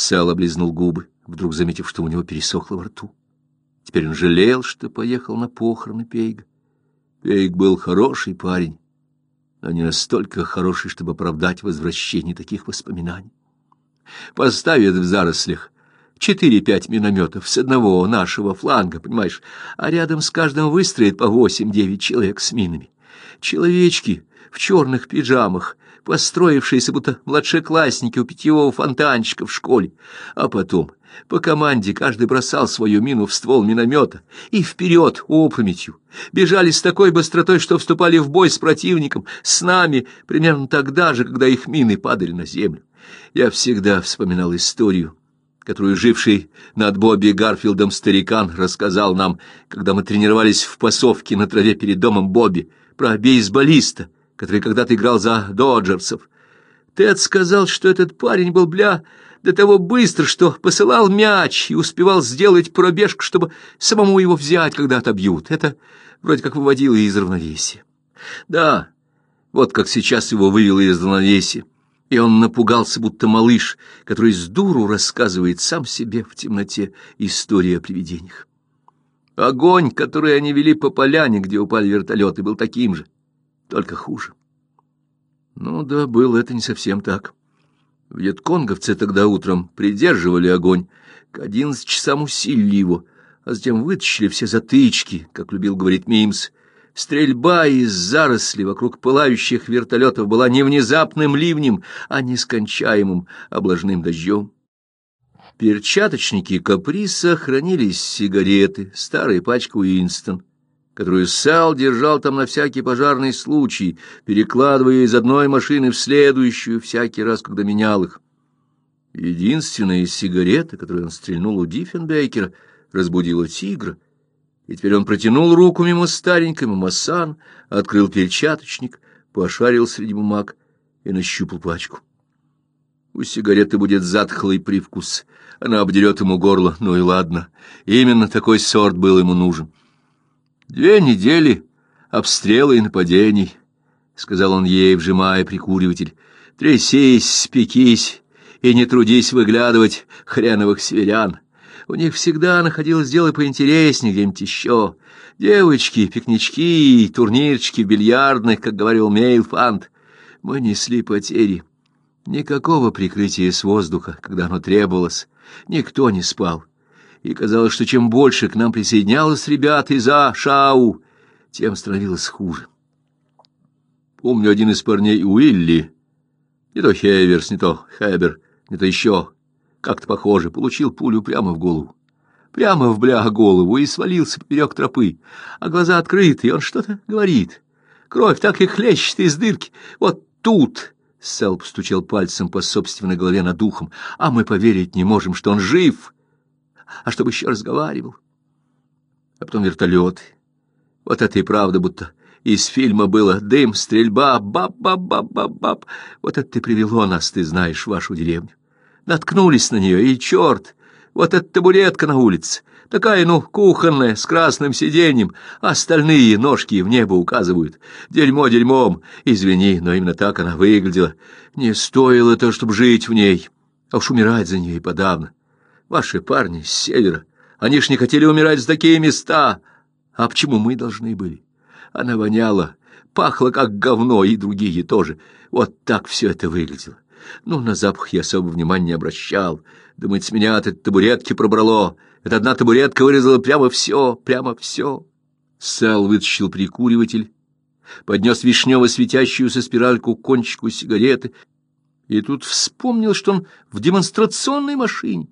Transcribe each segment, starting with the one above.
Сэл облизнул губы, вдруг заметив, что у него пересохло во рту. Теперь он жалел, что поехал на похороны Пейга. Пейг был хороший парень, но не настолько хороший, чтобы оправдать возвращение таких воспоминаний. Поставят в зарослях четыре-пять минометов с одного нашего фланга, понимаешь, а рядом с каждым выстроят по восемь-девять человек с минами. Человечки в черных пиджамах, построившиеся будто младшеклассники у питьевого фонтанчика в школе, а потом по команде каждый бросал свою мину в ствол миномета и вперед опрометью. Бежали с такой быстротой, что вступали в бой с противником, с нами, примерно тогда же, когда их мины падали на землю. Я всегда вспоминал историю, которую живший над Бобби Гарфилдом старикан рассказал нам, когда мы тренировались в пасовке на траве перед домом Бобби, про бейсболиста, который когда-то играл за доджерсов. Тед сказал, что этот парень был, бля, до того быстро, что посылал мяч и успевал сделать пробежку, чтобы самому его взять, когда отобьют. Это вроде как выводило из равновесия. Да, вот как сейчас его вывело из равновесия. И он напугался, будто малыш, который с дуру рассказывает сам себе в темноте историю о привидениях. Огонь, который они вели по поляне, где упали вертолеты, был таким же, только хуже. Ну да, было это не совсем так. Вьетконговцы тогда утром придерживали огонь, к одиннадцати часам усилили его, а затем вытащили все затычки, как любил говорить Мимс. Стрельба из зарослей вокруг пылающих вертолетов была не внезапным ливнем, а нескончаемым облажным дождем. Перчаточники каприса хранились сигареты, старая пачка Уинстон которую Сал держал там на всякий пожарный случай, перекладывая из одной машины в следующую всякий раз, когда менял их. Единственная сигарета, которую он стрельнул у Диффенбейкера, разбудила тигра, и теперь он протянул руку мимо старенькой Мамасан, открыл перчаточник, пошарил среди бумаг и нащупал пачку. У сигареты будет затхлый привкус, она обдерет ему горло, ну и ладно, именно такой сорт был ему нужен. Две недели обстрела и нападений, — сказал он ей, вжимая прикуриватель. Трясись, спекись и не трудись выглядывать хреновых северян. У них всегда находилось дело поинтереснее где-нибудь еще. Девочки, пикнички, турнирчики бильярдных, как говорил Мейлфанд. Мы несли потери. Никакого прикрытия с воздуха, когда оно требовалось. Никто не спал и казалось, что чем больше к нам присоединялось ребят из-за Шау, тем становилось хуже. Помню, один из парней Уилли, не то Хеверс, не то Хебер, не то еще, как-то похоже, получил пулю прямо в голову. Прямо в бля голову и свалился поперек тропы, а глаза открыты, и он что-то говорит. Кровь так и хлещет из дырки. Вот тут... Сэл постучал пальцем по собственной голове над духом. А мы поверить не можем, что он жив а чтобы еще разговаривал. А потом вертолеты. Вот это и правда, будто из фильма было дым, стрельба, баб-баб-баб-баб. Вот это ты привело нас, ты знаешь, вашу деревню. Наткнулись на нее, и черт, вот эта табуретка на улице, такая, ну, кухонная, с красным сиденьем, остальные ножки в небо указывают. Дерьмо дерьмом, извини, но именно так она выглядела. Не стоило то, чтобы жить в ней, а уж умирать за нее и подавно. Ваши парни с севера, они ж не хотели умирать в такие места. А почему мы должны были? Она воняла, пахла как говно, и другие тоже. Вот так все это выглядело. Ну, на запах я особо внимания не обращал. Думает, с меня от этой табуретки пробрало. Эта одна табуретка вырезала прямо все, прямо все. Сал вытащил прикуриватель, поднес вишнево светящуюся спиральку к кончику сигареты, и тут вспомнил, что он в демонстрационной машине.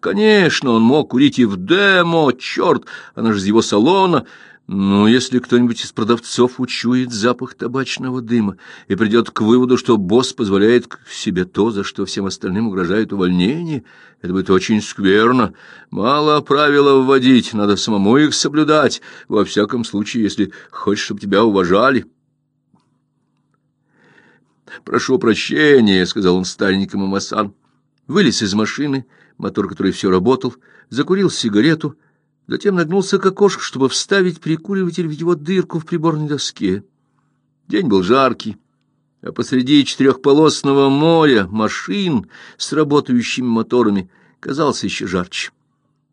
Конечно, он мог курить и в демо, черт, она же из его салона. Но если кто-нибудь из продавцов учует запах табачного дыма и придет к выводу, что босс позволяет себе то, за что всем остальным угрожает увольнение, это будет очень скверно. Мало правила вводить, надо самому их соблюдать, во всяком случае, если хочешь, чтобы тебя уважали. «Прошу прощения», — сказал он старенькому Масан. Вылез из машины мотор который все работал, закурил сигарету, затем нагнулся к окошку, чтобы вставить прикуриватель в его дырку в приборной доске. День был жаркий, а посреди четырехполосного моря машин с работающими моторами казался еще жарче.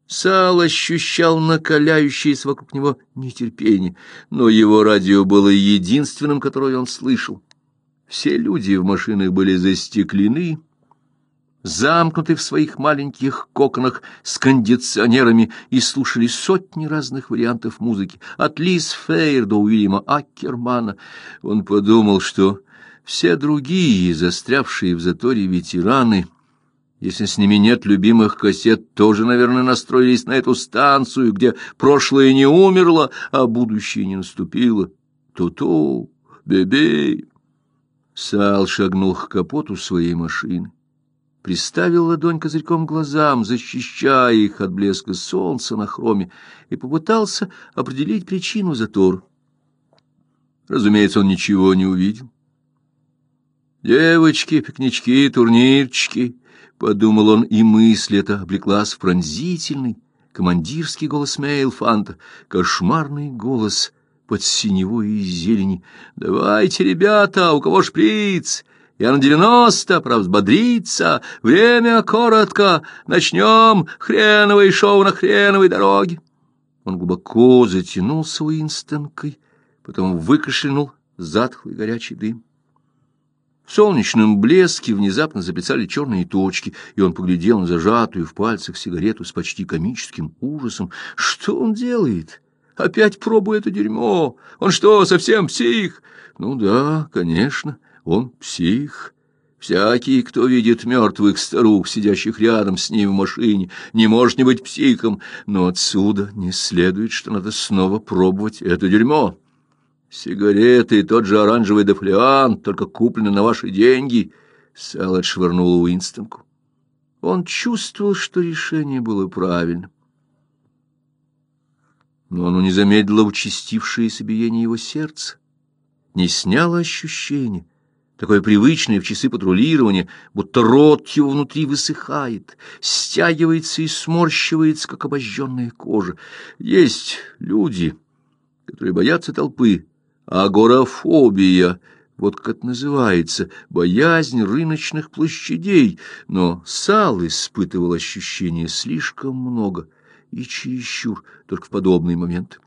Сал ощущал накаляющееся вокруг него нетерпение, но его радио было единственным, которое он слышал. Все люди в машинах были застеклены, замкнуты в своих маленьких коконах с кондиционерами и слушали сотни разных вариантов музыки, от Лиз Фейер до Уильяма Аккермана. Он подумал, что все другие, застрявшие в заторе ветераны, если с ними нет любимых кассет, тоже, наверное, настроились на эту станцию, где прошлое не умерло, а будущее не наступило. Ту-ту, бебей. Сал шагнул к капоту своей машины, приставил ладонь козырьком к глазам, защищая их от блеска солнца на хроме, и попытался определить причину затора. Разумеется, он ничего не увидел. Девочки, пикнички, турнирчики, — подумал он, и мысль эта облеклась в пронзительный, командирский голос Мейлфанта, кошмарный голос под синевой и зелени. «Давайте, ребята, у кого шприц? Я на девяносто, правда, взбодриться, время коротко, начнем хреновое шоу на хреновой дороге». Он глубоко затянулся Уинстонкой, потом выкашлянул затхлый горячий дым. В солнечном блеске внезапно заплясали черные точки, и он поглядел на зажатую в пальцах сигарету с почти комическим ужасом. Что он делает? Опять пробует это дерьмо? Он что, совсем псих? Ну да, конечно, он псих. Всякий, кто видит мертвых старух, сидящих рядом с ним в машине, не может не быть психом, но отсюда не следует, что надо снова пробовать это дерьмо. Сигареты и тот же оранжевый дефлеант, только куплены на ваши деньги. Сэл отшвырнул Уинстонку. Он чувствовал, что решение было правильным. Но оно не замедлило участившееся биение его сердца, не сняло ощущение, такое привычное в часы патрулирования, будто рот его внутри высыхает, стягивается и сморщивается, как обожженная кожа. Есть люди, которые боятся толпы, Агорафобия, вот как называется, боязнь рыночных площадей, но Сал испытывал ощущение слишком много и чересчур, только в подобные моменты.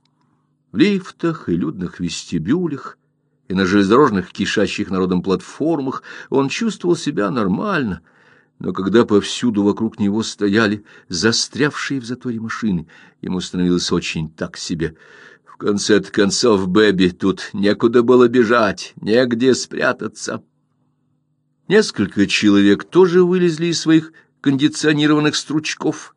В лифтах и людных вестибюлях, и на железнодорожных кишащих народом платформах он чувствовал себя нормально, но когда повсюду вокруг него стояли застрявшие в заторе машины, ему становилось очень так себе — в конце концов, Бэби, тут некуда было бежать, негде спрятаться. Несколько человек тоже вылезли из своих кондиционированных стручков.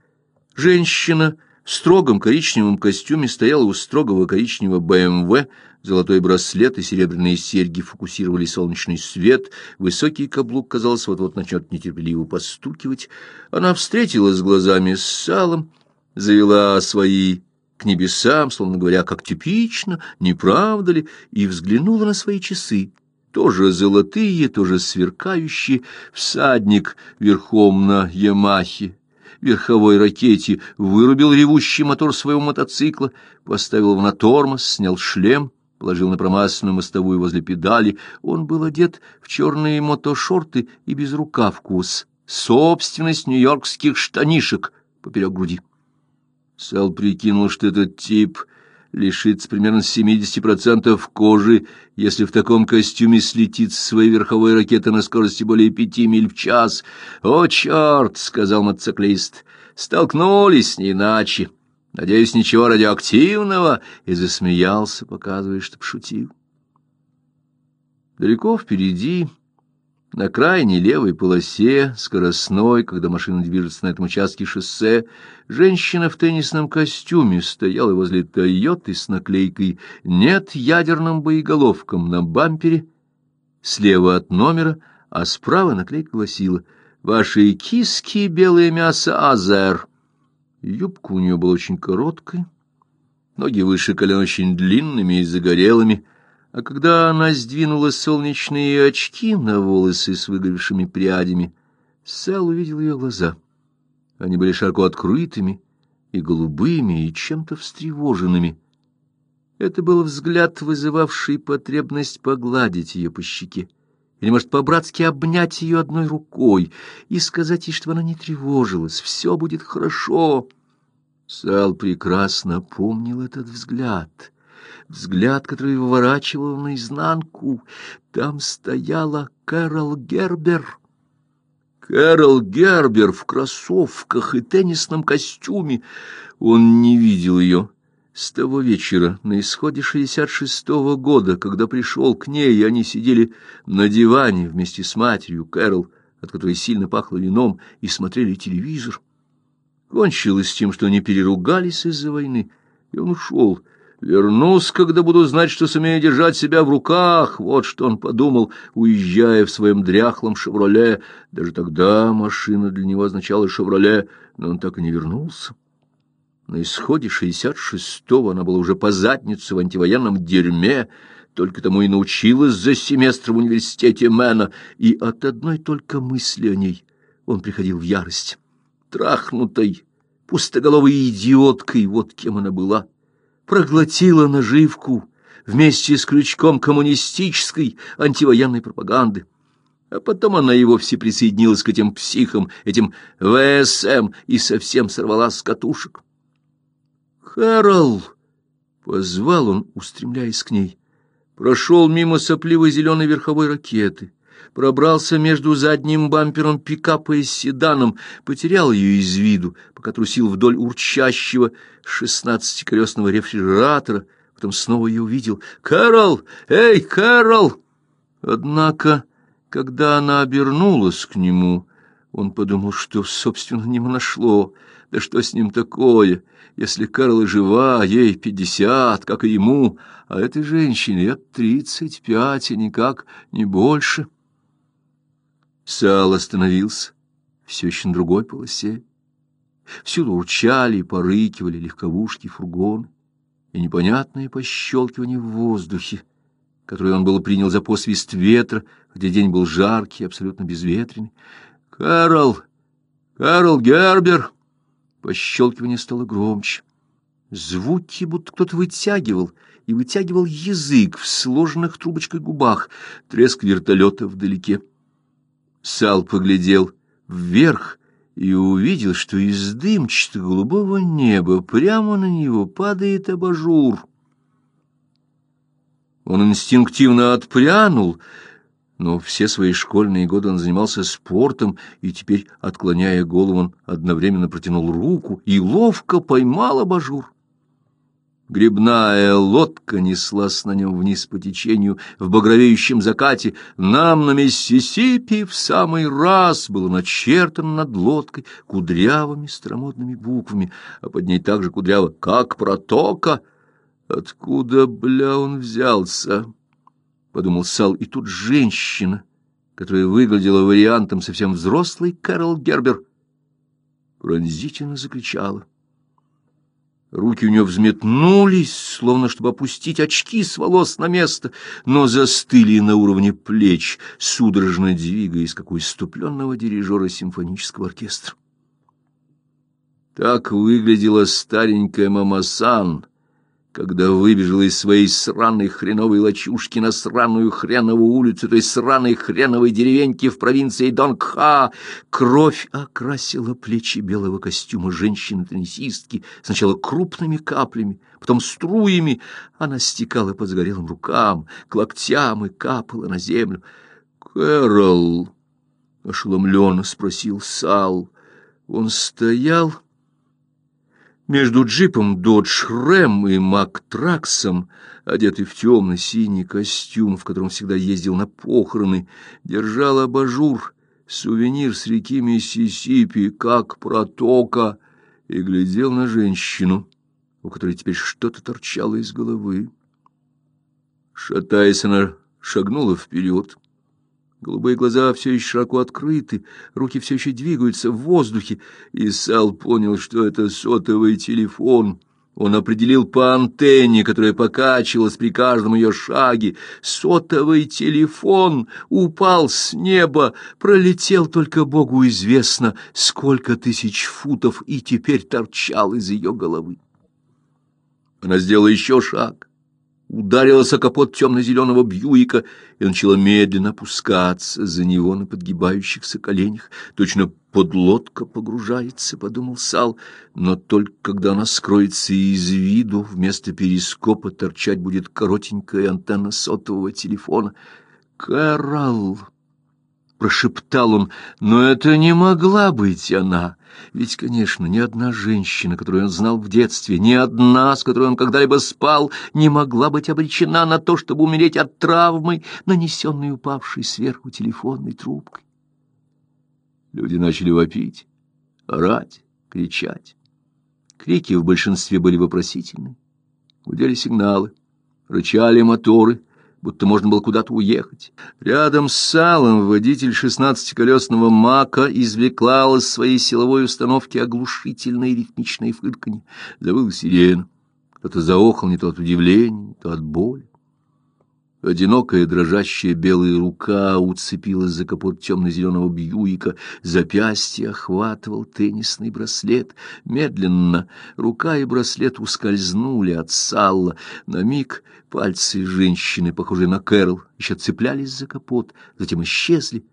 Женщина в строгом коричневом костюме стояла у строгого коричневого БМВ, золотой браслет и серебряные серьги фокусировали солнечный свет, высокий каблук, казалось, вот-вот начнет нетерпеливо постукивать. Она встретилась глазами с салом, завела свои к небесам, словно говоря, как типично, не правда ли, и взглянула на свои часы, тоже золотые, тоже сверкающие, всадник верхом на Ямахе, верховой ракете, вырубил ревущий мотор своего мотоцикла, поставил его на тормоз, снял шлем, положил на промасленную мостовую возле педали. Он был одет в черные мотошорты и безрукавку с собственность нью-йоркских штанишек поперек груди. Сал прикинул, что этот тип лишится примерно 70% кожи, если в таком костюме слетит с своей верховой ракеты на скорости более пяти миль в час. «О, черт!» — сказал мотоциклист. «Столкнулись, не иначе. Надеюсь, ничего радиоактивного?» И засмеялся, показывая, что пошутил. Далеко впереди на крайней левой полосе, скоростной, когда машина движется на этом участке шоссе, женщина в теннисном костюме стояла возле «Тойоты» с наклейкой «Нет ядерным боеголовкам» на бампере, слева от номера, а справа наклейка гласила «Ваши киски белое мясо Азер». Юбка у нее была очень короткой, ноги выше колен очень длинными и загорелыми, а когда она сдвинула солнечные очки на волосы с выгоревшими прядями, Сэл увидел ее глаза. Они были широко открытыми и голубыми, и чем-то встревоженными. Это был взгляд, вызывавший потребность погладить ее по щеке или, может, по-братски обнять ее одной рукой и сказать ей, что она не тревожилась, все будет хорошо. Сал прекрасно помнил этот взгляд, взгляд, который выворачивал наизнанку. Там стояла Кэрол Гербер. Кэрол Гербер в кроссовках и теннисном костюме. Он не видел ее с того вечера, на исходе шестьдесят шестого года, когда пришел к ней, они сидели на диване вместе с матерью Кэрол, от которой сильно пахло вином, и смотрели телевизор. Кончилось тем, что они переругались из-за войны, и он ушел. «Вернусь, когда буду знать, что сумею держать себя в руках», — вот что он подумал, уезжая в своем дряхлом «Шевроле». Даже тогда машина для него означала «Шевроле», но он так и не вернулся. На исходе шестьдесят шестого она была уже по задницу в антивоенном дерьме, только тому и научилась за семестр в университете Мэна, и от одной только мысли о ней он приходил в ярость. Трахнутой, пустоголовой идиоткой, вот кем она была, проглотила наживку вместе с крючком коммунистической антивоенной пропаганды. А потом она и вовсе присоединилась к этим психам, этим ВСМ, и совсем сорвалась с катушек. «Кэрол!» — позвал он, устремляясь к ней. Прошел мимо сопливой зеленой верховой ракеты, пробрался между задним бампером пикапа и седаном, потерял ее из виду, пока трусил вдоль урчащего шестнадцатиколесного рефрижератора, потом снова ее увидел. «Кэрол! Эй, Кэрол!» Однако, когда она обернулась к нему, он подумал, что, собственно, не нашло. Да что с ним такое? Если Карла жива, ей пятьдесят, как и ему, а этой женщине лет тридцать пять, и никак не больше. Сал остановился, все еще на другой полосе. Всюду урчали и порыкивали легковушки, фургоны, и непонятное пощелкивание в воздухе, которое он было принял за посвист ветра, где день был жаркий, абсолютно безветренный. «Кэрол! Кэрол Гербер!» Пощелкивание стало громче. Звуки будто кто-то вытягивал, и вытягивал язык в сложенных трубочкой губах, треск вертолета вдалеке. Сал поглядел вверх и увидел, что из дымчато-голубого неба прямо на него падает абажур. Он инстинктивно отпрянул, но все свои школьные годы он занимался спортом, и теперь, отклоняя голову, он одновременно протянул руку и ловко поймал абажур. Грибная лодка неслась на нем вниз по течению в багровеющем закате. Нам на Миссисипи в самый раз было начертано над лодкой кудрявыми старомодными буквами, а под ней также кудряво «Как протока». Откуда, бля, он взялся? — подумал Сал, и тут женщина, которая выглядела вариантом совсем взрослой Кэрол Гербер, пронзительно закричала. Руки у нее взметнулись, словно чтобы опустить очки с волос на место, но застыли на уровне плеч, судорожно двигаясь, как у иступленного дирижера симфонического оркестра. Так выглядела старенькая мама Сан, когда выбежала из своей сраной хреновой лачушки на сраную хреновую улицу той сраной хреновой деревеньки в провинции Донгха, кровь окрасила плечи белого костюма женщины-теннисистки сначала крупными каплями, потом струями. Она стекала по загорелым рукам, к локтям и капала на землю. «Кэрол!» — ошеломленно спросил Сал. Он стоял между джипом «Додж Рэм» и «Мак-Траксом», одетый в темный синий костюм, в котором всегда ездил на похороны, держал абажур, сувенир с реки Миссисипи, как протока, и глядел на женщину, у которой теперь что-то торчало из головы. Шатаясь, она шагнула вперед. Голубые глаза все еще широко открыты, руки все еще двигаются в воздухе, и Сал понял, что это сотовый телефон. Он определил по антенне, которая покачивалась при каждом ее шаге. Сотовый телефон упал с неба, пролетел только Богу известно, сколько тысяч футов, и теперь торчал из ее головы. Она сделала еще шаг ударилась о капот темно-зеленого Бьюика и начала медленно опускаться за него на подгибающихся коленях. Точно подлодка погружается, — подумал Сал, но только когда она скроется из виду, вместо перископа торчать будет коротенькая антенна сотового телефона. «Кэрол!» — прошептал он, — но это не могла быть она. Ведь, конечно, ни одна женщина, которую он знал в детстве, ни одна, с которой он когда-либо спал, не могла быть обречена на то, чтобы умереть от травмы, нанесенной упавшей сверху телефонной трубкой. Люди начали вопить, орать, кричать. Крики в большинстве были вопросительны. Гудели сигналы, рычали моторы, будто можно было куда-то уехать. Рядом с салом водитель шестнадцатиколесного мака извлекла из своей силовой установки оглушительное ритмичное фырканье. Завыл сирена. Кто-то заохал не то от удивления, не то от боли. Одинокая дрожащая белая рука уцепилась за капот темно-зеленого бьюика, запястье охватывал теннисный браслет. Медленно рука и браслет ускользнули от Салла. На миг пальцы женщины, похожие на Кэрол, еще цеплялись за капот, затем исчезли.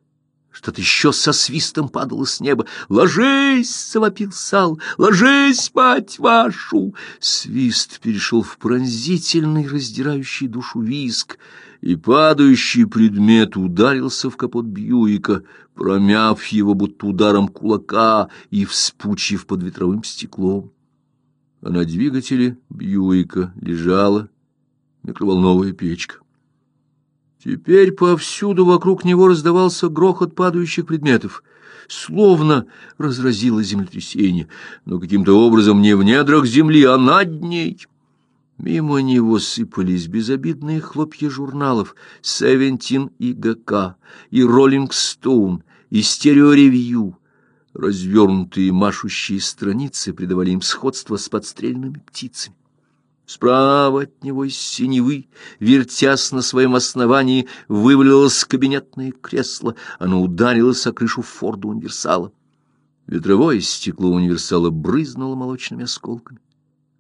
Что-то еще со свистом падало с неба. «Ложись!» — завопил Сал. «Ложись, мать вашу!» Свист перешел в пронзительный, раздирающий душу виск, и падающий предмет ударился в капот Бьюика, промяв его будто ударом кулака и вспучив под ветровым стеклом. А на двигателе Бьюика лежала микроволновая печка. Теперь повсюду вокруг него раздавался грохот падающих предметов, словно разразилось землетрясение, но каким-то образом не в недрах земли, а над ней. Мимо него сыпались безобидные хлопья журналов «Севентин» и «ГК», и «Роллинг Стоун», и «Стереоревью». Развернутые машущие страницы придавали им сходство с подстрельными птицами. Справа от него синевы, вертясь на своем основании, вывалилось кабинетное кресло. Оно ударилось о крышу Форда универсала. Ветровое стекло универсала брызнуло молочными осколками.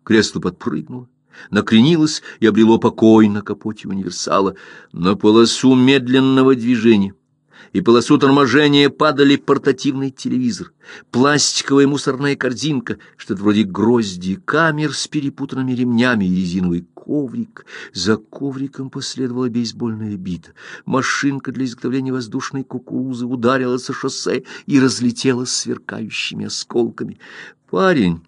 Кресло подпрыгнуло, накренилось и обрело покой на капоте универсала. На полосу медленного движения и полосу торможения падали портативный телевизор, пластиковая мусорная корзинка, что-то вроде грозди, камер с перепутанными ремнями и резиновый коврик. За ковриком последовала бейсбольная бита. Машинка для изготовления воздушной кукурузы ударилась о шоссе и разлетелась сверкающими осколками. Парень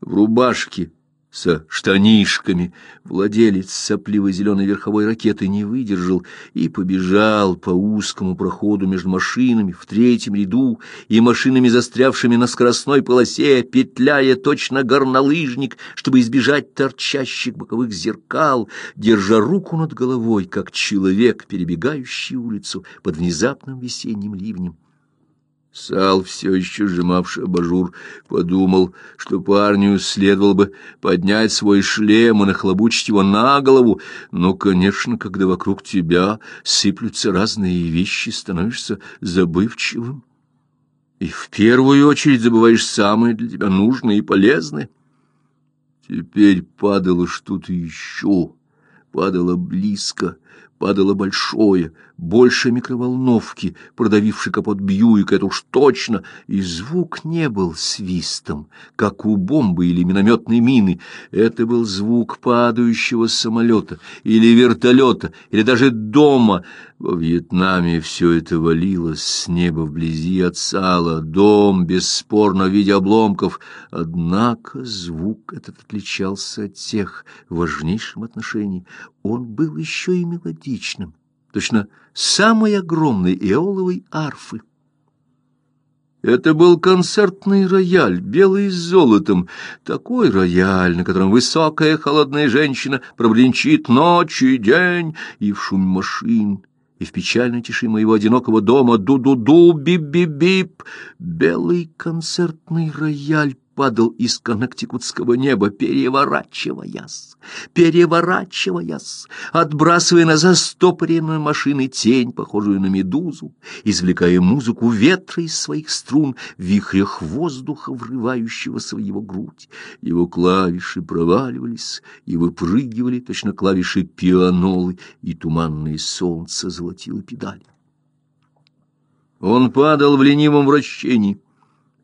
в рубашке со штанишками. Владелец сопливой зеленой верховой ракеты не выдержал и побежал по узкому проходу между машинами в третьем ряду и машинами, застрявшими на скоростной полосе, петляя точно горнолыжник, чтобы избежать торчащих боковых зеркал, держа руку над головой, как человек, перебегающий улицу под внезапным весенним ливнем. Сал, все еще сжимавший абажур, подумал, что парню следовало бы поднять свой шлем и нахлобучить его на голову, но, конечно, когда вокруг тебя сыплются разные вещи, становишься забывчивым. И в первую очередь забываешь самое для тебя нужное и полезное. Теперь падало что-то еще, падало близко, падало большое, больше микроволновки, продавивший капот Бьюика, это уж точно, и звук не был свистом, как у бомбы или минометной мины. Это был звук падающего самолета или вертолета, или даже дома. Во Вьетнаме все это валилось с неба вблизи от сала, дом, бесспорно, в виде обломков. Однако звук этот отличался от тех в важнейшем отношении. Он был еще и мелодичным точно самой огромной эоловой арфы. Это был концертный рояль, белый с золотом, такой рояль, на котором высокая холодная женщина проблинчит ночь и день, и в шум машин, и в печальной тиши моего одинокого дома ду-ду-ду, бип-бип-бип. Белый концертный рояль падал из коннектикутского неба, переворачиваясь, переворачиваясь, отбрасывая на застопоренную машины тень, похожую на медузу, извлекая музыку ветра из своих струн, вихрях воздуха, врывающегося в его грудь. Его клавиши проваливались и выпрыгивали, точно клавиши пианолы, и туманное солнце золотило педали. Он падал в ленивом вращении,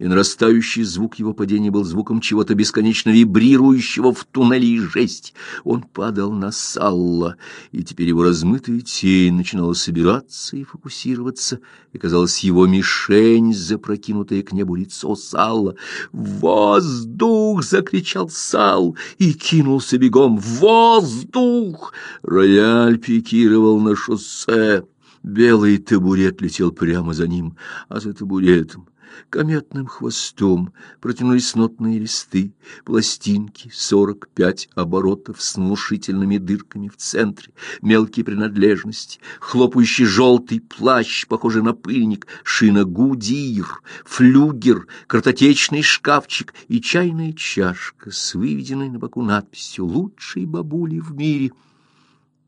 и нарастающий звук его падения был звуком чего-то бесконечно вибрирующего в туннеле и жесть. Он падал на Салла, и теперь его размытая тень начинала собираться и фокусироваться, и, казалось, его мишень, запрокинутое к небу лицо Салла. «Воздух!» — закричал Сал и кинулся бегом. «Воздух!» Рояль пикировал на шоссе. Белый табурет летел прямо за ним, а за табуретом кометным хвостом протянулись нотные листы, пластинки, сорок пять оборотов с внушительными дырками в центре, мелкие принадлежности, хлопающий желтый плащ, похожий на пыльник, шина гудир, флюгер, картотечный шкафчик и чайная чашка с выведенной на боку надписью «Лучшей бабули в мире».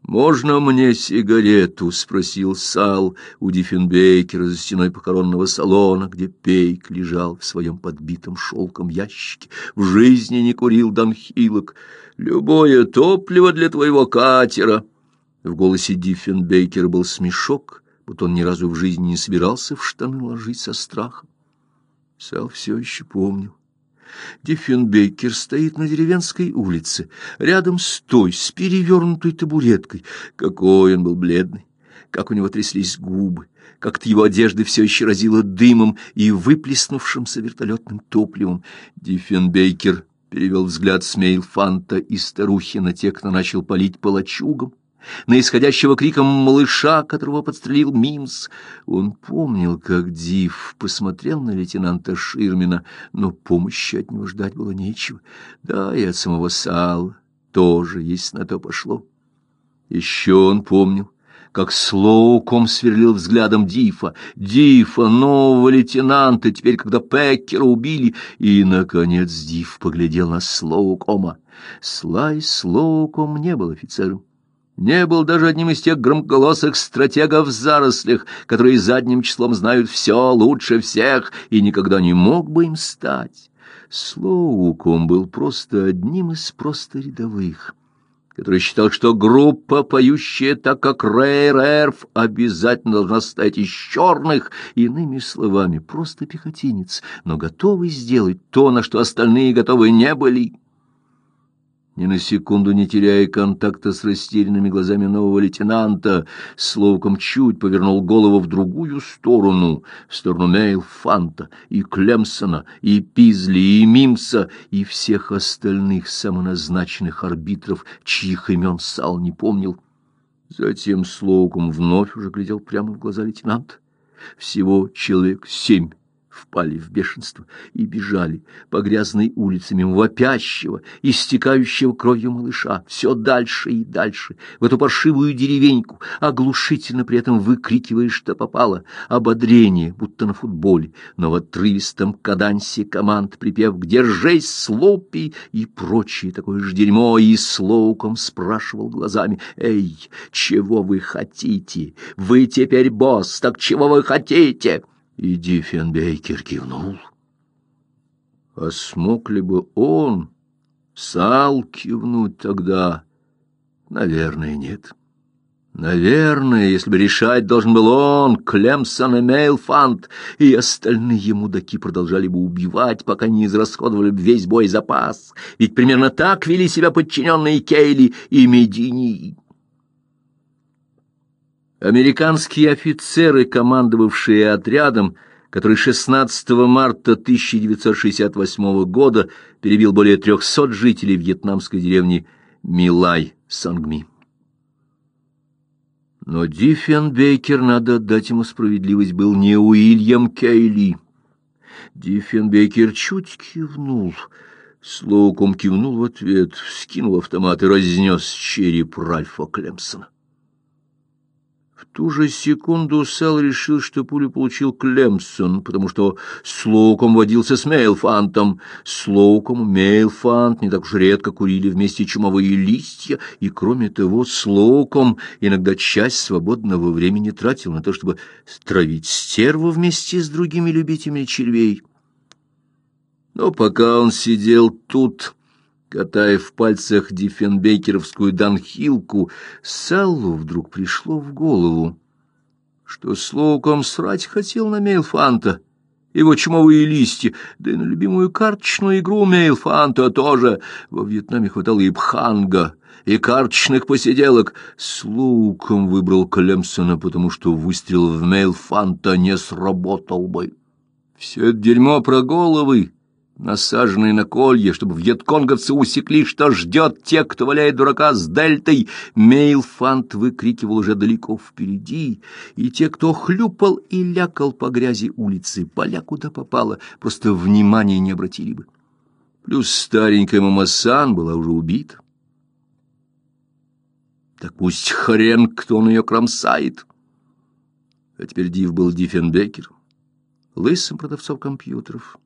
«Можно мне сигарету?» — спросил Сал у Диффенбейкера за стеной похоронного салона, где Пейк лежал в своем подбитом шелком ящике. В жизни не курил Данхилок. «Любое топливо для твоего катера!» В голосе Диффенбейкера был смешок, будто он ни разу в жизни не собирался в штаны ложить со страхом. Сал все еще помнил Диффенбейкер стоит на деревенской улице, рядом с той, с перевернутой табуреткой. Какой он был бледный, как у него тряслись губы, как от его одежды все еще разило дымом и выплеснувшимся вертолетным топливом. Диффенбейкер перевел взгляд с Мейлфанта и старухи на тех, кто начал палить палачугом на исходящего криком малыша, которого подстрелил Мимс. Он помнил, как Див посмотрел на лейтенанта Ширмина, но помощи от него ждать было нечего. Да, и от самого Сала тоже, если на то пошло. Еще он помнил, как Слоуком сверлил взглядом Дифа, Дифа, нового лейтенанта, теперь, когда Пеккера убили, и, наконец, Диф поглядел на Слоукома. Слай Слоуком не был офицером не был даже одним из тех громкоголосых стратегов в зарослях, которые задним числом знают все лучше всех, и никогда не мог бы им стать. Слоуком был просто одним из просто рядовых, который считал, что группа, поющая так, как Рейр Эрф, обязательно должна стать из черных, иными словами, просто пехотинец, но готовый сделать то, на что остальные готовы не были ни на секунду не теряя контакта с растерянными глазами нового лейтенанта, Слоуком чуть повернул голову в другую сторону, в сторону Мейлфанта и Клемсона, и Пизли, и Мимса, и всех остальных самоназначенных арбитров, чьих имен Сал не помнил. Затем Слоуком вновь уже глядел прямо в глаза лейтенанта. Всего человек семь впали в бешенство и бежали по грязной улице мимо вопящего, истекающего кровью малыша, все дальше и дальше, в эту паршивую деревеньку, оглушительно при этом выкрикивая, что попало, ободрение, будто на футболе, но в отрывистом кадансе команд припев «Держись, слопи!» и прочее такое же дерьмо, и слоуком спрашивал глазами «Эй, чего вы хотите? Вы теперь босс, так чего вы хотите?» И Диффенбейкер кивнул. А смог ли бы он, Сал, кивнуть тогда? Наверное, нет. Наверное, если бы решать должен был он, Клемсон и Мейлфанд, и остальные мудаки продолжали бы убивать, пока не израсходовали бы весь боезапас. Ведь примерно так вели себя подчиненные Кейли и Медини. Американские офицеры, командовавшие отрядом, который 16 марта 1968 года перебил более 300 жителей вьетнамской деревни Милай, Сангми. Но Диффенбейкер, надо отдать ему справедливость, был не Уильям Кейли. Диффенбейкер чуть кивнул, Слоуком кивнул в ответ, скинул автомат и разнес череп Ральфа Клемсона. Ту же секунду Сал решил, что пулю получил Клемсон, потому что Слоуком водился с Мейлфантом. Слоуком Мейлфант не так уж редко курили вместе чумовые листья, и, кроме того, Слоуком иногда часть свободного времени тратил на то, чтобы травить стерву вместе с другими любителями червей. Но пока он сидел тут Катая в пальцах диффенбейкеровскую данхилку, Саллу вдруг пришло в голову, что слогом срать хотел на Мейлфанта, его чумовые листья, да и на любимую карточную игру Мейлфанта тоже. Во Вьетнаме хватало и пханга, и карточных посиделок. С луком выбрал Клемсона, потому что выстрел в Мейлфанта не сработал бы. Все это дерьмо про головы насаженные на колье, чтобы вьетконговцы усекли, что ждет тех, кто валяет дурака с дельтой. Мейлфант выкрикивал уже далеко впереди, и те, кто хлюпал и лякал по грязи улицы, поля куда попало, просто внимания не обратили бы. Плюс старенькая мамасан была уже убита. Так пусть хрен, кто на ее кромсает. А теперь Див был Диффенбекер, лысым продавцом компьютеров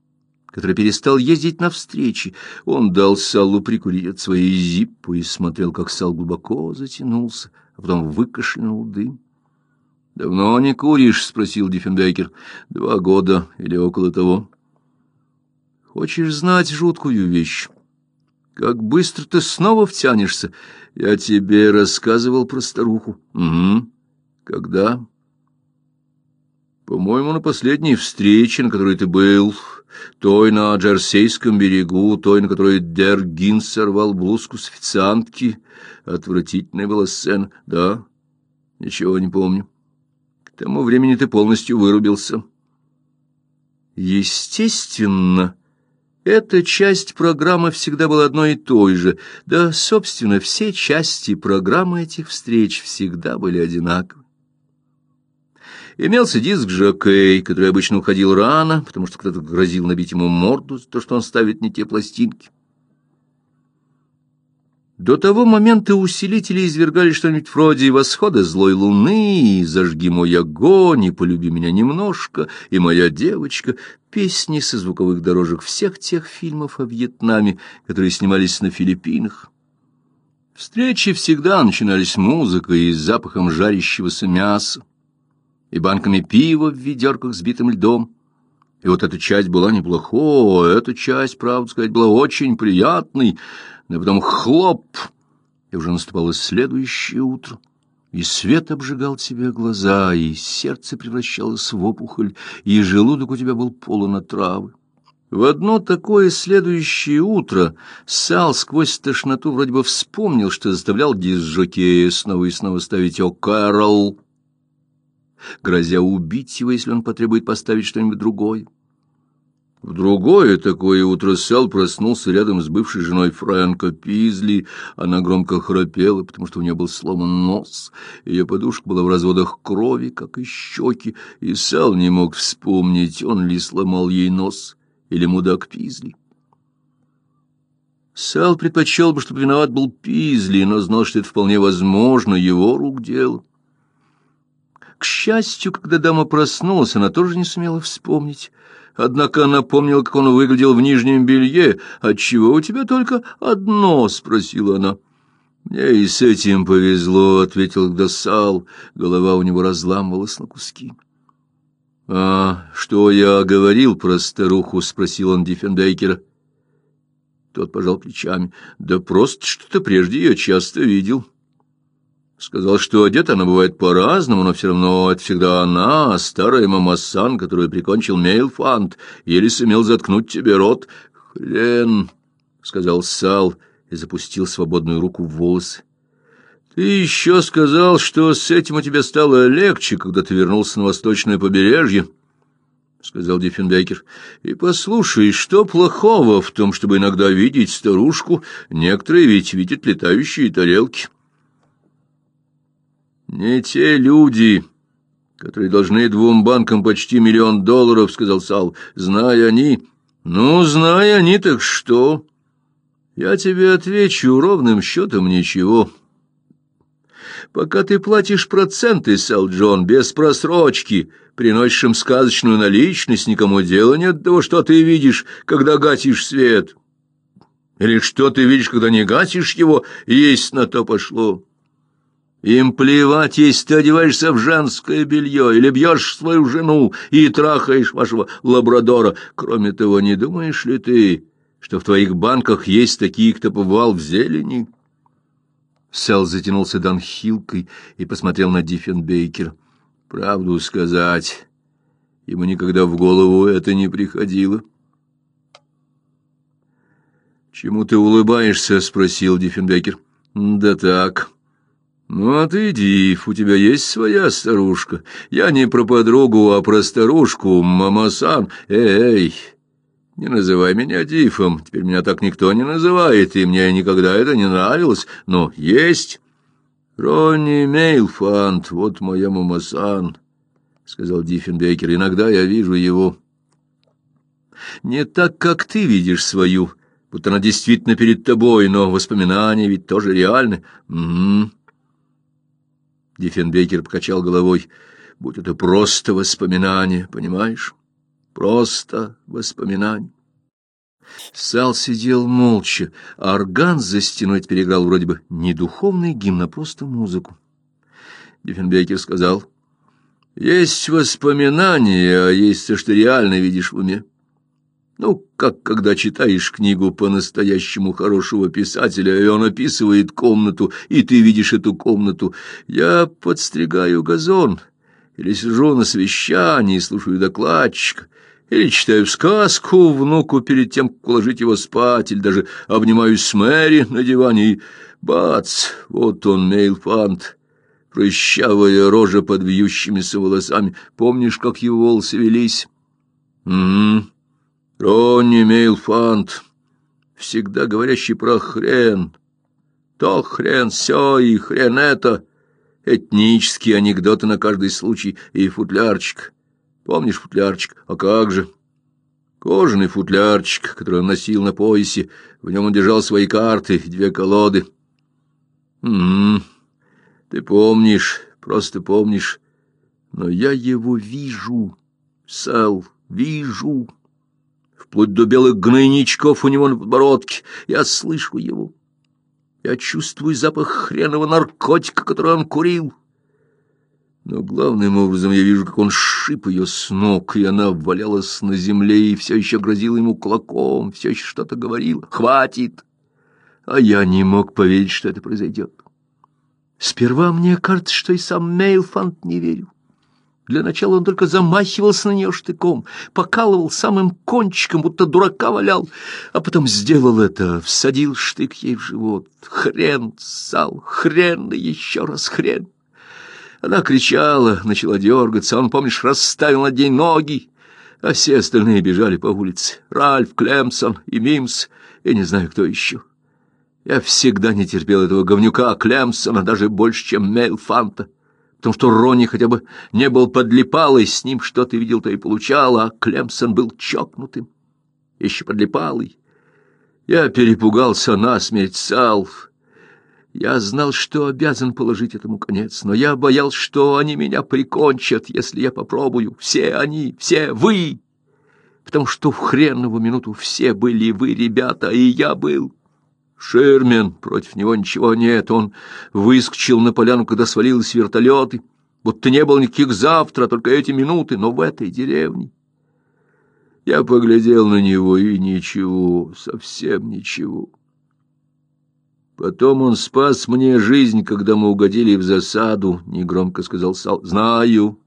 который перестал ездить на встречи. Он дал Саллу прикурить от своей зиппу и смотрел, как Сал глубоко затянулся, а потом выкашлянул дым. «Давно не куришь?» — спросил Диффенбекер. «Два года или около того». «Хочешь знать жуткую вещь? Как быстро ты снова втянешься? Я тебе рассказывал про старуху». «Угу. Когда?» «По-моему, на последней встрече, на которой ты был, той на Джерсейском берегу, той, на которой Дергин сорвал блузку с официантки. Отвратительная была сцена. Да, ничего не помню. К тому времени ты полностью вырубился. Естественно, эта часть программы всегда была одной и той же. Да, собственно, все части программы этих встреч всегда были одинаковы. Имелся диск Жокей, который обычно уходил рано, потому что кто-то грозил набить ему морду за то, что он ставит не те пластинки. До того момента усилители извергали что-нибудь вроде «Восхода злой луны», «Зажги мой огонь», и «Полюби меня немножко», и «Моя девочка», песни со звуковых дорожек всех тех фильмов о Вьетнаме, которые снимались на Филиппинах. Встречи всегда начинались музыкой и запахом жарящегося мяса и банками пива в ведерках с битым льдом. И вот эта часть была неплохой, эта часть, правда сказать, была очень приятной, но потом хлоп, и уже наступало следующее утро, и свет обжигал тебе глаза, и сердце превращалось в опухоль, и желудок у тебя был полон отравы. В одно такое следующее утро Сал сквозь тошноту вроде бы вспомнил, что заставлял дисжокея снова и снова ставить «О, Кэрол», грозя убить его, если он потребует поставить что-нибудь другое. В другое такое утро Сэл проснулся рядом с бывшей женой Фрэнка Пизли. Она громко храпела, потому что у нее был сломан нос. Ее подушка была в разводах крови, как и щеки, и Сэл не мог вспомнить, он ли сломал ей нос или мудак Пизли. Сэл предпочел бы, чтобы виноват был Пизли, но знал, что это вполне возможно, его рук дело. Счастью, когда дама проснулась, она тоже не сумела вспомнить. Однако она помнила, как он выглядел в нижнем белье. «Отчего у тебя только одно?» — спросила она. «Мне и с этим повезло», — ответил Досал. Голова у него разламывалась на куски. «А что я говорил про старуху?» — спросил он Диффенбейкера. Тот пожал плечами. «Да просто что-то прежде ее часто видел». Сказал, что одета она бывает по-разному, но все равно это всегда она, старая мамасан, которую прикончил Мейлфанд, еле сумел заткнуть тебе рот. «Хрен!» — сказал Сал и запустил свободную руку в волосы. «Ты еще сказал, что с этим у тебя стало легче, когда ты вернулся на восточное побережье», — сказал Диффенбекер. «И послушай, что плохого в том, чтобы иногда видеть старушку? Некоторые ведь видят летающие тарелки». «Не те люди, которые должны двум банкам почти миллион долларов», — сказал Сал. «Зная они...» «Ну, зная они, так что?» «Я тебе отвечу ровным счетом ничего. Пока ты платишь проценты, Сэл Джон, без просрочки, приносишь им сказочную наличность, никому дела нет того, что ты видишь, когда гасишь свет. Или что ты видишь, когда не гасишь его, есть на то пошло. Им плевать, если ты одеваешься в женское белье или бьешь свою жену и трахаешь вашего лабрадора. Кроме того, не думаешь ли ты, что в твоих банках есть такие, кто побывал в зелени?» Сэл затянулся донхилкой и посмотрел на Диффенбейкера. «Правду сказать, ему никогда в голову это не приходило». «Чему ты улыбаешься?» — спросил Диффенбекер. «Да так». «Ну, а ты, Див, у тебя есть своя старушка. Я не про подругу, а про старушку, мамасан. Эй, не называй меня Дифом, теперь меня так никто не называет, и мне никогда это не нравилось. Но есть Ронни Мейлфанд, вот моя мамасан», — сказал Диффенбекер. «Иногда я вижу его». «Не так, как ты видишь свою» будто она действительно перед тобой, но воспоминания ведь тоже реальны. Угу. Диффенбекер покачал головой. Будь это просто воспоминание, понимаешь? Просто воспоминание. Сал сидел молча, а орган за стеной теперь играл вроде бы не духовный гимн, а просто музыку. Диффенбекер сказал, «Есть воспоминания, а есть то, что реально видишь в уме. Ну, как когда читаешь книгу по-настоящему хорошего писателя, и он описывает комнату, и ты видишь эту комнату. Я подстригаю газон, или сижу на совещании, слушаю докладчика, или читаю сказку внуку перед тем, как уложить его спать, или даже обнимаюсь с Мэри на диване, и бац, вот он, Мейлфанд, прыщавая рожа под вьющимися волосами. Помнишь, как его волосы велись? Угу. Ронни Мейлфанд, всегда говорящий про хрен. То хрен все и хрен это. Этнические анекдоты на каждый случай и футлярчик. Помнишь футлярчик? А как же? Кожаный футлярчик, который он носил на поясе. В нем он держал свои карты, две колоды. М -м, ты помнишь, просто помнишь. Но я его вижу, Сэл, вижу вплоть до белых гнойничков у него на подбородке. Я слышу его. Я чувствую запах хренового наркотика, который он курил. Но главным образом я вижу, как он шип ее с ног, и она валялась на земле и все еще грозила ему кулаком, все еще что-то говорила. «Хватит!» А я не мог поверить, что это произойдет. Сперва мне кажется, что и сам Мейлфанд не верил. Для начала он только замахивался на нее штыком, покалывал самым кончиком, будто дурака валял, а потом сделал это, всадил штык ей в живот. Хрен, сал, хрен и еще раз хрен. Она кричала, начала дергаться, он, помнишь, расставил на день ноги, а все остальные бежали по улице. Ральф, Клемсон и Мимс, и не знаю, кто еще. Я всегда не терпел этого говнюка Клемсона, даже больше, чем Мейлфанта потому что Ронни хотя бы не был подлипалый, с ним что ты видел, то и получал, а Клемсон был чокнутым, еще подлипалый. Я перепугался насмерть, Салф. Я знал, что обязан положить этому конец, но я боялся, что они меня прикончат, если я попробую. Все они, все вы, потому что в хреновую минуту все были вы, ребята, и я был. Шермен, против него ничего нет, он выскочил на поляну, когда свалились вертолеты, будто не было никаких завтра, только эти минуты, но в этой деревне. Я поглядел на него, и ничего, совсем ничего. Потом он спас мне жизнь, когда мы угодили в засаду, — негромко сказал Сал. — Знаю,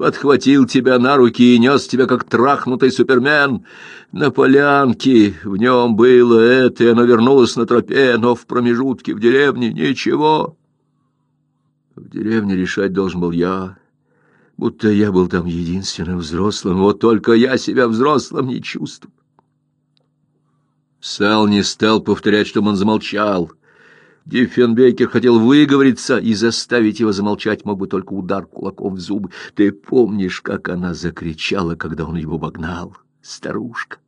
подхватил тебя на руки и нес тебя, как трахнутый супермен. На полянке в нем было это, и оно вернулось на тропе, но в промежутке в деревне ничего. В деревне решать должен был я, будто я был там единственным взрослым, вот только я себя взрослым не чувствую. Сал не стал повторять, чтобы он замолчал — Диффенбекер хотел выговориться и заставить его замолчать мог бы только удар кулаком в зубы. Ты помнишь, как она закричала, когда он его обогнал, старушка?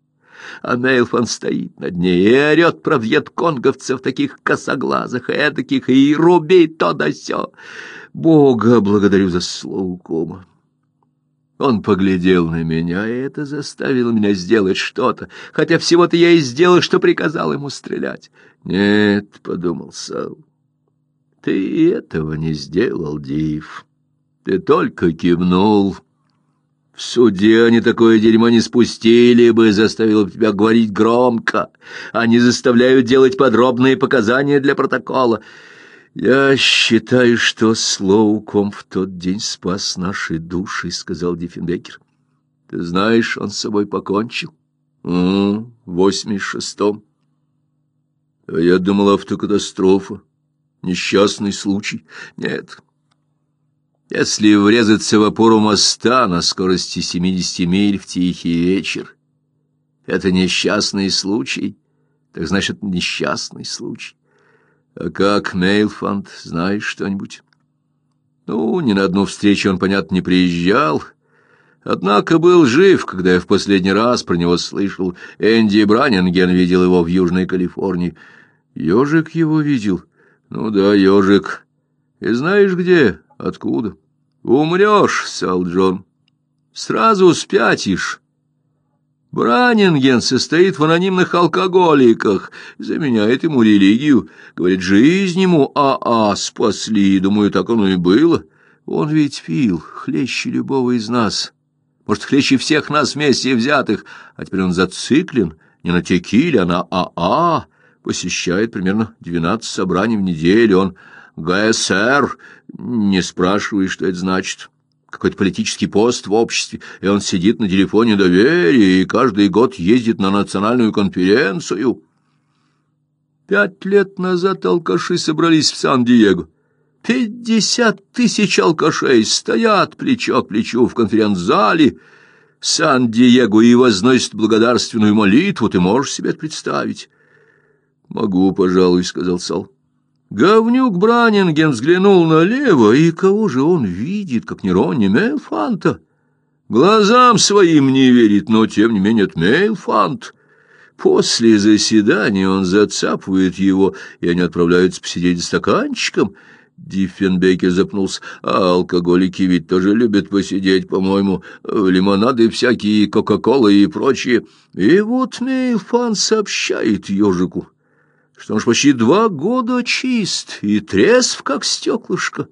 а Мейлфан стоит над ней и орет про вьетконговцев таких косоглазых, эдаких, и руби то да сё. Бога благодарю за слово кома. Он поглядел на меня, и это заставило меня сделать что-то, хотя всего-то я и сделал, что приказал ему стрелять. «Нет», — подумал Сал, — «ты этого не сделал, Див. Ты только кивнул». В суде они такое дерьмо не спустили бы, заставило тебя говорить громко. Они заставляют делать подробные показания для протокола. «Я считаю, что Слоуком в тот день спас наши души», — сказал Диффенбекер. «Ты знаешь, он с собой покончил?» «Угу, в восемьдесят шестом». «А я думал, автокатастрофа, несчастный случай. Нет». Если врезаться в опору моста на скорости семидесяти миль в тихий вечер, это несчастный случай, так значит, несчастный случай. А как Мейлфанд, знаешь что-нибудь? Ну, ни на одну встречу он, понятно, не приезжал, однако был жив, когда я в последний раз про него слышал. Энди Браннинген видел его в Южной Калифорнии. Ежик его видел? Ну да, ежик. И знаешь где? Откуда? Умрешь, Сал Джон. Сразу спятишь. Браннинген состоит в анонимных алкоголиках, заменяет ему религию. Говорит, жизнь ему а-а спасли, думаю, так оно и было. Он ведь пил хлеще любого из нас, может, хлеще всех нас вместе взятых, а теперь он зациклен не на текиле, а на а-а, посещает примерно двенадцать собраний в неделю, он ГСР, не спрашивай, что это значит. Какой-то политический пост в обществе, и он сидит на телефоне доверия и каждый год ездит на национальную конференцию. Пять лет назад алкаши собрались в Сан-Диего. Пятьдесят тысяч алкашей стоят плечо к плечу в конференц-зале Сан-Диего и возносят благодарственную молитву, ты можешь себе это представить? — Могу, пожалуй, — сказал Сал. Говнюк Бранинген взглянул налево, и кого же он видит, как не Ронни Мейлфанта? Глазам своим не верит, но тем не менее это Мейлфант. После заседания он зацапывает его, и они отправляются посидеть стаканчиком. Диффенбекер запнулся. А алкоголики ведь тоже любят посидеть, по-моему, лимонады всякие, кока-колы и прочее. И вот Мейлфант сообщает ежику что он ж почти два года чист и трезв, как стеклышко.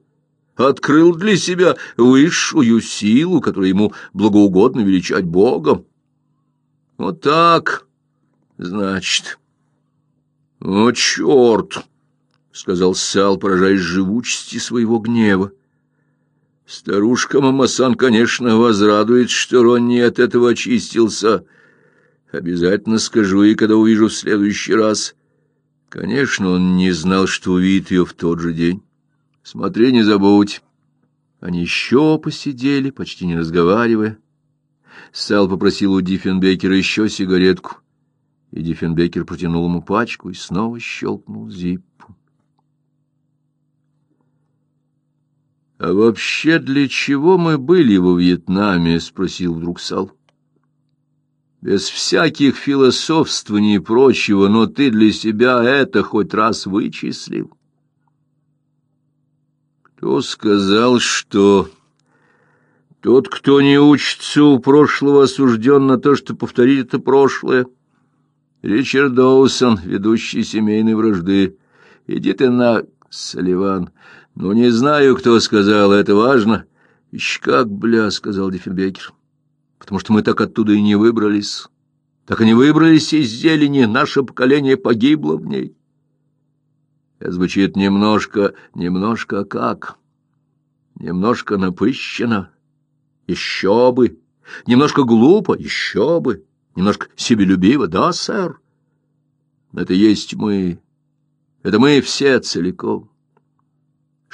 Открыл для себя высшую силу, которую ему благоугодно величать Богом. Вот так, значит. — О, черт! — сказал Сал, поражаясь живучести своего гнева. Старушка Мамасан, конечно, возрадует, что Ронни от этого очистился. Обязательно скажу ей, когда увижу в следующий раз. Конечно, он не знал, что увидит ее в тот же день. Смотри, не забудь. Они еще посидели, почти не разговаривая. Сал попросил у Диффенбекера еще сигаретку, и Диффенбекер протянул ему пачку и снова щелкнул зиппу. «А вообще для чего мы были во Вьетнаме?» — спросил вдруг Сал без всяких философствований и прочего, но ты для себя это хоть раз вычислил. Кто сказал, что тот, кто не учится у прошлого, осужден на то, что повторить это прошлое? Ричард Доусон, ведущий семейной вражды. Иди ты на, Салливан. Ну, не знаю, кто сказал, это важно. — Ищ как, бля, — сказал Диффенбекер потому что мы так оттуда и не выбрались. Так и не выбрались из зелени, наше поколение погибло в ней. Это звучит немножко, немножко как? Немножко напыщенно. Еще бы. Немножко глупо. Еще бы. Немножко себелюбиво. Да, сэр. Это есть мы. Это мы все целиком.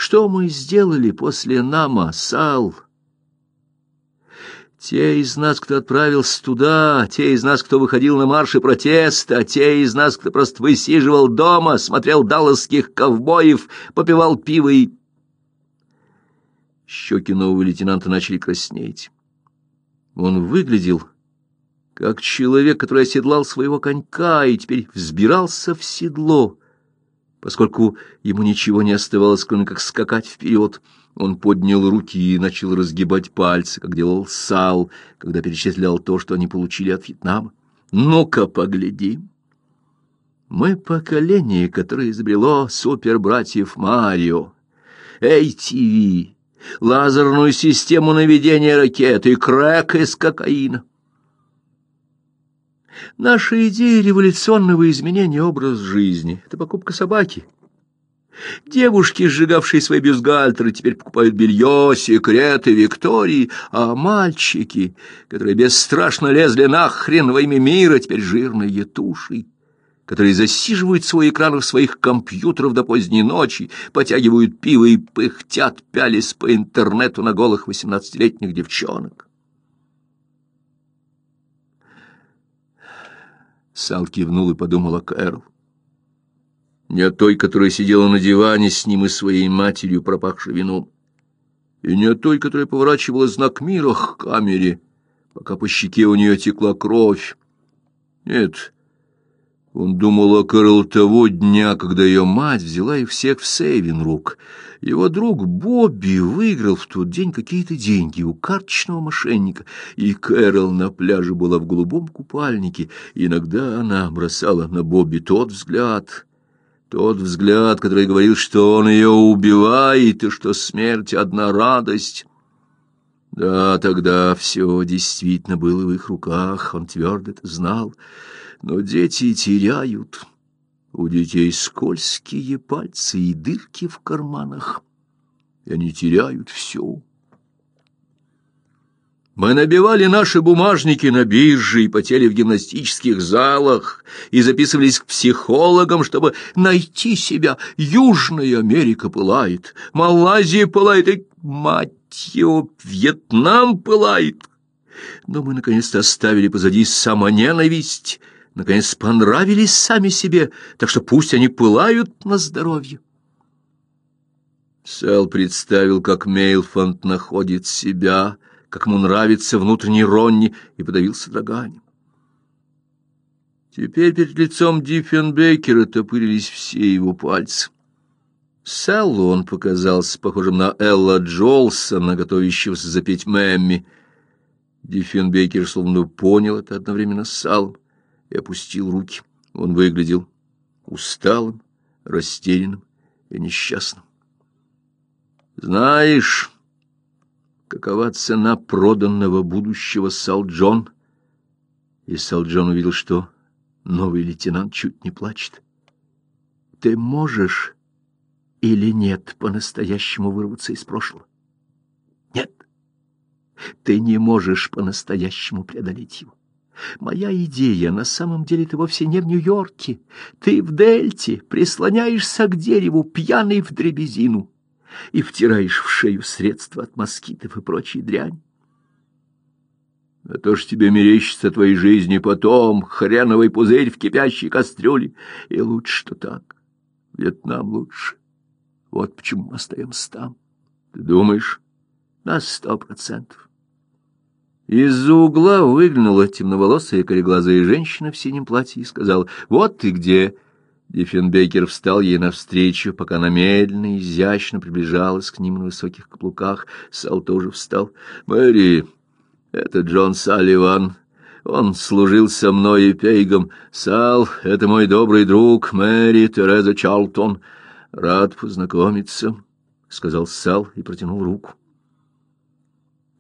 Что мы сделали после нама, Сал? Те из нас, кто отправился туда, те из нас, кто выходил на марши протеста, те из нас, кто просто высиживал дома, смотрел далласских ковбоев, попивал пиво и... Щеки нового лейтенанта начали краснеть. Он выглядел как человек, который оседлал своего конька и теперь взбирался в седло. Поскольку ему ничего не оставалось, кроме как скакать вперед, он поднял руки и начал разгибать пальцы, как делал Сал, когда перечислял то, что они получили от Вьетнама. «Ну-ка, поглядим!» Мы поколение, которое изобрело супербратьев Марио, ATV, лазерную систему наведения ракет и крэк из кокаина. Наша идея революционного изменения образа жизни — это покупка собаки. Девушки, сжигавшие свои бюстгальтеры, теперь покупают белье, секреты, Виктории, а мальчики, которые бесстрашно лезли нахрен во имя мира, теперь жирные туши которые засиживают свои экраны в своих компьютеров до поздней ночи, потягивают пиво и пыхтят, пялись по интернету на голых восемнадцатилетних девчонок. Сал кивнул и подумал о Кэрол. Не о той, которая сидела на диване с ним и своей матерью, пропахшей вином, и не о той, которая поворачивала знак мира к камере, пока по щеке у нее текла кровь. Нет, он думал о Кэрол того дня, когда ее мать взяла их всех в Сейвинрук. Его друг Бобби выиграл в тот день какие-то деньги у карточного мошенника, и Кэрол на пляже была в голубом купальнике. Иногда она бросала на Бобби тот взгляд, тот взгляд, который говорил, что он ее убивает, и что смерть — одна радость. Да, тогда все действительно было в их руках, он твердо знал. Но дети теряют. У детей скользкие пальцы и дырки в карманах. И они теряют все. Мы набивали наши бумажники на бирже и потели в гимнастических залах и записывались к психологам, чтобы найти себя. Южная Америка пылает, Малайзия пылает, и, мать его, Вьетнам пылает. Но мы наконец-то оставили позади самоненависть, наконец понравились сами себе, так что пусть они пылают на здоровье. Сэл представил, как Мейлфонд находит себя, как ему нравится внутренний Ронни, и подавился дроганием. Теперь перед лицом Диффенбекера топырились все его пальцы. Сэллу он показался похожим на Элла Джолсона, готовящегося запеть Мэмми. Диффенбекер словно понял это одновременно с Салом и опустил руки. Он выглядел усталым, растерянным и несчастным. «Знаешь, какова цена проданного будущего Салджон?» И Салджон увидел, что новый лейтенант чуть не плачет. «Ты можешь или нет по-настоящему вырваться из прошлого?» «Нет, ты не можешь по-настоящему преодолеть его. Моя идея на самом деле-то вовсе не в Нью-Йорке. Ты в Дельте прислоняешься к дереву, пьяный в дребезину, и втираешь в шею средства от москитов и прочей дрянь. А то ж тебе мерещится твоей жизни потом, хреновый пузырь в кипящей кастрюле. И лучше, что так. Вьетнам лучше. Вот почему мы остаемся там. Ты думаешь? На сто процентов. Из-за угла выглянула темноволосая кореглазая женщина в синем платье и сказала «Вот ты где!» Диффенбекер встал ей навстречу, пока она медленно и изящно приближалась к ним на высоких каблуках. Сал тоже встал. «Мэри, это Джон Салливан. Он служил со мной и Пейгом. Сал, это мой добрый друг, Мэри Тереза Чарлтон. Рад познакомиться», — сказал Сал и протянул руку.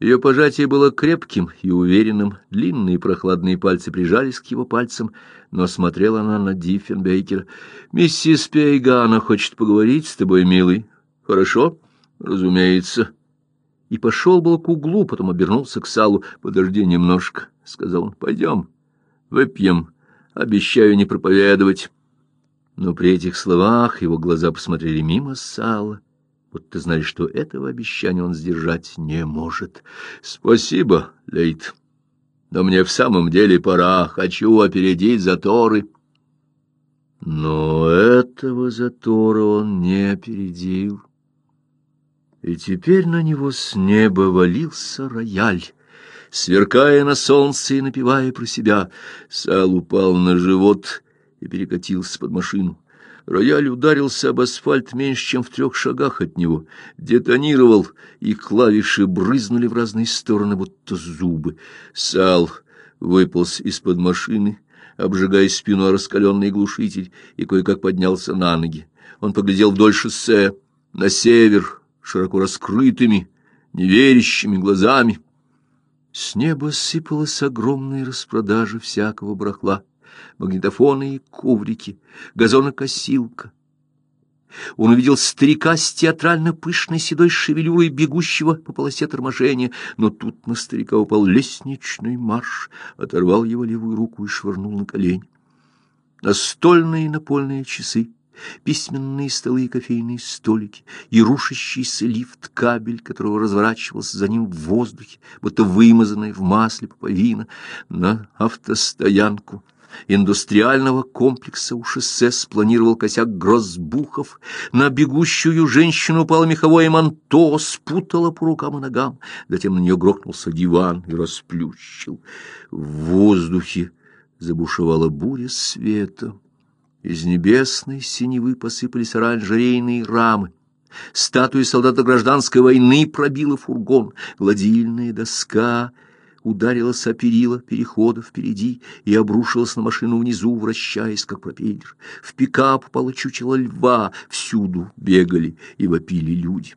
Ее пожатие было крепким и уверенным, длинные прохладные пальцы прижались к его пальцам, но смотрела она на Диффенбейкера. «Миссис Пейгана хочет поговорить с тобой, милый. Хорошо? Разумеется». И пошел был к углу, потом обернулся к салу. «Подожди немножко», — сказал он. «Пойдем, выпьем. Обещаю не проповедовать». Но при этих словах его глаза посмотрели мимо сала вот ты знаешь, что этого обещания он сдержать не может. Спасибо, Лейт. Но мне в самом деле пора. Хочу опередить заторы. Но этого затора он не опередил. И теперь на него с неба валился рояль. сверкая на солнце и напевая про себя. Сал упал на живот и перекатился под машину. Рояль ударился об асфальт меньше, чем в трех шагах от него, детонировал, и клавиши брызнули в разные стороны, будто зубы. Сал выполз из-под машины, обжигая спину о раскаленный глушитель, и кое-как поднялся на ноги. Он поглядел вдоль шоссе, на север, широко раскрытыми, неверящими глазами. С неба сыпалась огромная распродажа всякого барахла магнитофоны и коврики, газонокосилка. Он увидел старика с театрально пышной седой шевелюрой, бегущего по полосе торможения, но тут на старика упал лестничный марш, оторвал его левую руку и швырнул на колени. Настольные и напольные часы, письменные столы и кофейные столики, и рушащийся лифт, кабель, которого разворачивался за ним в воздухе, будто вымазанный в масле пуповина, на автостоянку — индустриального комплекса у шоссе спланировал косяк грозбухов, на бегущую женщину упало меховое манто, спутало по рукам и ногам, затем на нее грохнулся диван и расплющил. В воздухе забушевала буря света. Из небесной синевы посыпались оранжерейные рамы. Статуи солдата гражданской войны пробила фургон, гладильная доска — ударилась о перила перехода впереди и обрушилась на машину внизу, вращаясь, как пропеллер. В пикап упало чучело льва, всюду бегали и вопили люди.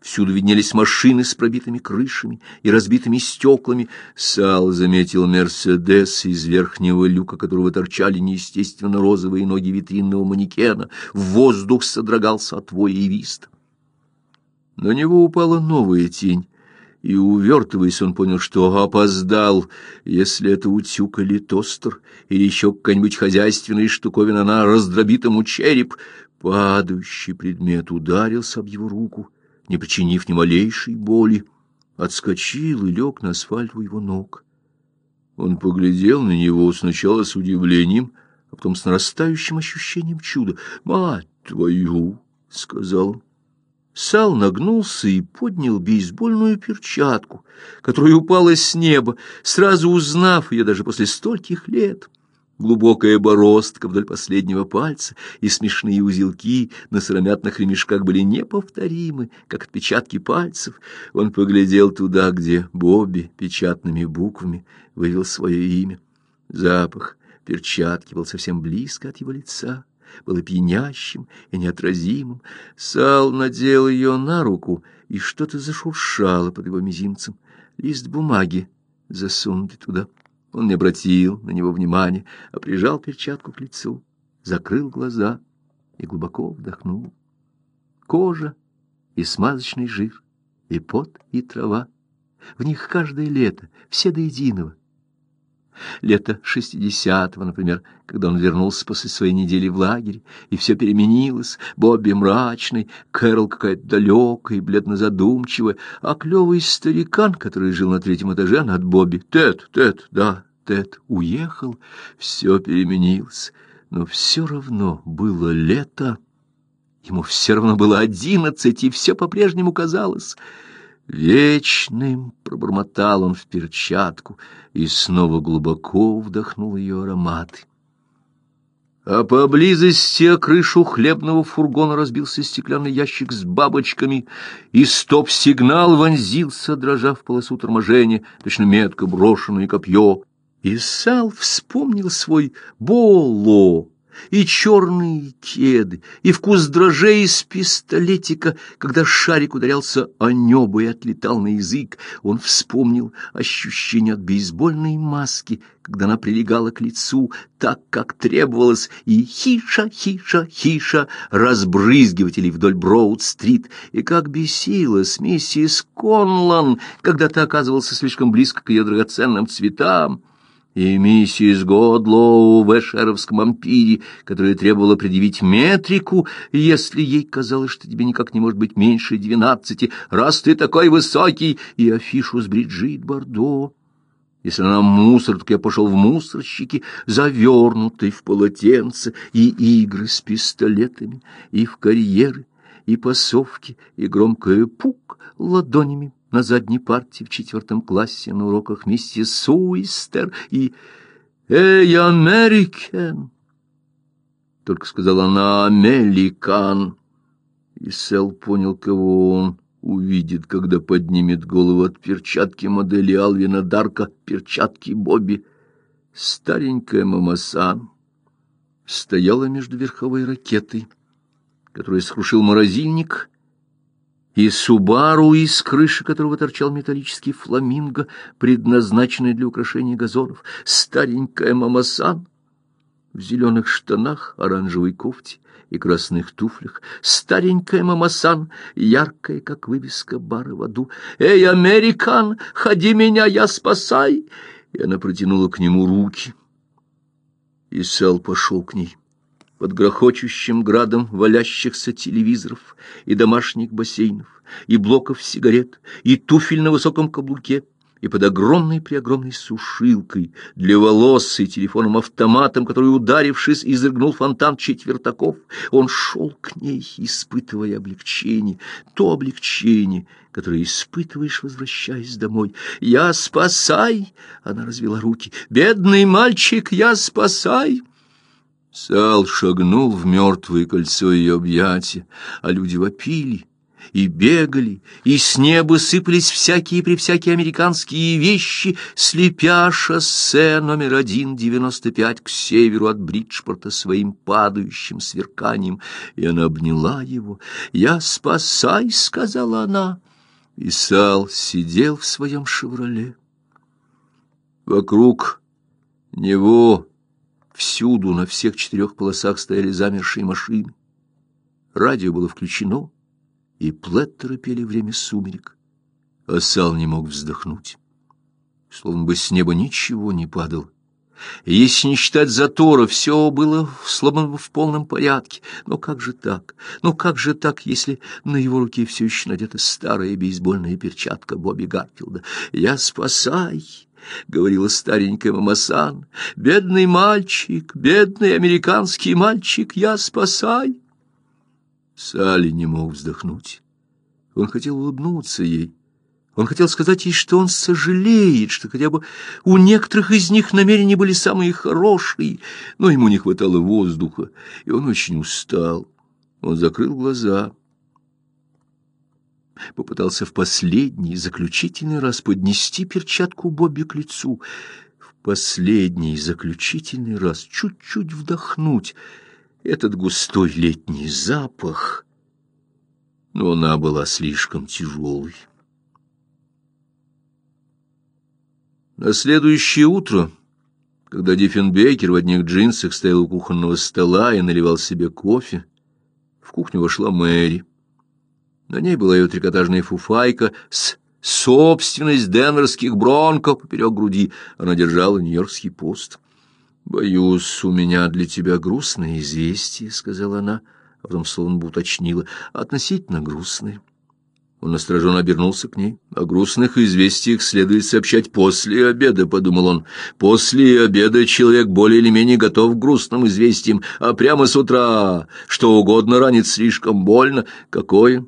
Всюду виднелись машины с пробитыми крышами и разбитыми стеклами. Сал заметил «Мерседес», из верхнего люка которого торчали неестественно розовые ноги витринного манекена. Воздух содрогался от воя и виста. На него упала новая тень и, увертываясь, он понял, что опоздал. Если это утюг или тостер, или еще какая-нибудь хозяйственная штуковина, она раздробит ему череп. Падающий предмет ударился об его руку, не причинив ни малейшей боли. Отскочил и лег на асфальт у его ног. Он поглядел на него сначала с удивлением, а потом с нарастающим ощущением чуда. «Мать твою!» — сказал он. Сал нагнулся и поднял бейсбольную перчатку, которая упала с неба, сразу узнав ее даже после стольких лет. Глубокая бороздка вдоль последнего пальца и смешные узелки на сыромятных ремешках были неповторимы, как отпечатки пальцев. Он поглядел туда, где Бобби печатными буквами вывел свое имя. Запах перчатки был совсем близко от его лица было пьянящим и неотразимым. Сал надел ее на руку, и что-то зашуршало под его мизинцем. Лист бумаги засунутый туда. Он не обратил на него внимания, а прижал перчатку к лицу, закрыл глаза и глубоко вдохнул. Кожа и смазочный жир, и пот, и трава. В них каждое лето, все до единого — лето шестидесятого, например, когда он вернулся после своей недели в лагере, и все переменилось, Бобби мрачный, Кэрол какая-то далекая и бледно-задумчивая, а клевый старикан, который жил на третьем этаже над Бобби, Тед, Тед, да, Тед, уехал, все переменилось, но все равно было лето, ему все равно было одиннадцать, и все по-прежнему казалось... Вечным пробормотал он в перчатку и снова глубоко вдохнул ее ароматы. А поблизости о крышу хлебного фургона разбился стеклянный ящик с бабочками, и стоп-сигнал вонзился, дрожа в полосу торможения, точно метко брошенное копье. И Сал вспомнил свой Боло, и черные кеды, и вкус дрожжей из пистолетика, когда шарик ударялся о небо и отлетал на язык, он вспомнил ощущение от бейсбольной маски, когда она прилегала к лицу так, как требовалось, и хиша, хиша, хиша разбрызгивателей вдоль Броуд-стрит, и как бесила с миссис Конлан, когда ты оказывался слишком близко к ее драгоценным цветам и миссис Годлоу в эшеровском ампире, которая требовала предъявить метрику, если ей казалось, что тебе никак не может быть меньше двенадцати, раз ты такой высокий, и афишу с Бриджит Бардо. Если она мусор, так я пошел в мусорщики, завернутый в полотенце, и игры с пистолетами, и в карьеры, и пасовки, и громкое пук ладонями на задней партии в четвертом классе на уроках миссис Суистер и «Эй, америкен!» Только сказала она «Американ!» И Сэл понял, кого он увидит, когда поднимет голову от перчатки модели Алвина Дарка, перчатки Бобби. Старенькая мамасан стояла между верховой ракетой, которую скрушил морозильник, и Субару, из крыши которого торчал металлический фламинго, предназначенный для украшения газонов, старенькая мамасан в зеленых штанах, оранжевой кофте и красных туфлях, старенькая мамасан, яркая, как вывеска бара в аду. «Эй, американ, ходи меня, я спасай!» И она протянула к нему руки. И Сал пошел к ней под грохочущим градом валящихся телевизоров и домашних бассейнов, и блоков сигарет, и туфель на высоком каблуке, и под огромной-преогромной сушилкой для волос и телефоном-автоматом, который, ударившись, изрыгнул фонтан четвертаков, он шел к ней, испытывая облегчение, то облегчение, которое испытываешь, возвращаясь домой. «Я спасай!» — она развела руки. «Бедный мальчик, я спасай!» Сал шагнул в мертвое кольцо ее объятия, а люди вопили и бегали, и с неба сыпались всякие при всякие американские вещи, слепя шоссе номер один девяносто пять к северу от Бриджпорта своим падающим сверканием, и она обняла его. «Я спасай!» — сказала она. И Сал сидел в своем «Шевроле». Вокруг него Всюду, на всех четырех полосах стояли замершие машины. Радио было включено, и плеттеры пели время сумерек. А Сал не мог вздохнуть. Словно бы с неба ничего не падало. если не считать затора, все было словно бы в полном порядке. Но как же так? Ну как же так, если на его руке все еще надета старая бейсбольная перчатка Бобби Гарфилда? «Я спасай!» — говорила старенькая мамасан. «Бедный мальчик, бедный американский мальчик, я спасай!» Салли не мог вздохнуть. Он хотел улыбнуться ей. Он хотел сказать ей, что он сожалеет, что хотя бы у некоторых из них намерения были самые хорошие, но ему не хватало воздуха, и он очень устал. Он закрыл глаза попытался в последний, заключительный раз поднести перчатку Бобби к лицу, в последний, заключительный раз чуть-чуть вдохнуть этот густой летний запах, но она была слишком тяжелой. На следующее утро, когда Диффенбейкер в одних джинсах стоял у кухонного стола и наливал себе кофе, в кухню вошла Мэри. На ней была ее трикотажная фуфайка с собственность денверских бронко поперек груди. Она держала нью-йоркский пост. «Боюсь, у меня для тебя грустное известие», — сказала она, а потом словно бы уточнила, — «относительно грустное». Он настороженно обернулся к ней. «О грустных известиях следует сообщать после обеда», — подумал он. «После обеда человек более или менее готов к грустным известиям, а прямо с утра что угодно ранит слишком больно. Какое?»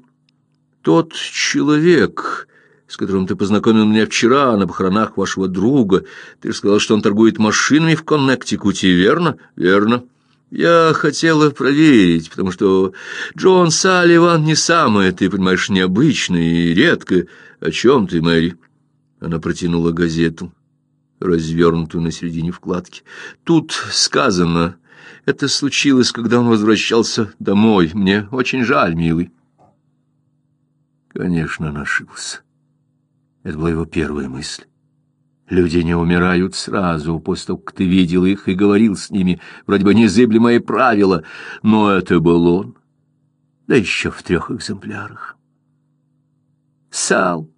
Тот человек, с которым ты познакомил меня вчера на похоронах вашего друга, ты же сказал, что он торгует машинами в Коннектикуте, верно? Верно. Я хотела проверить, потому что Джон Салливан не самое, ты понимаешь, необычное и редкое. О чем ты, Мэри? Она протянула газету, развернутую на середине вкладки. Тут сказано, это случилось, когда он возвращался домой. Мне очень жаль, милый. Конечно, он ошибся. Это была его первая мысль. Люди не умирают сразу, после того, как ты видел их и говорил с ними, вроде бы незыблемое правило, но это был он, да еще в трех экземплярах. Сал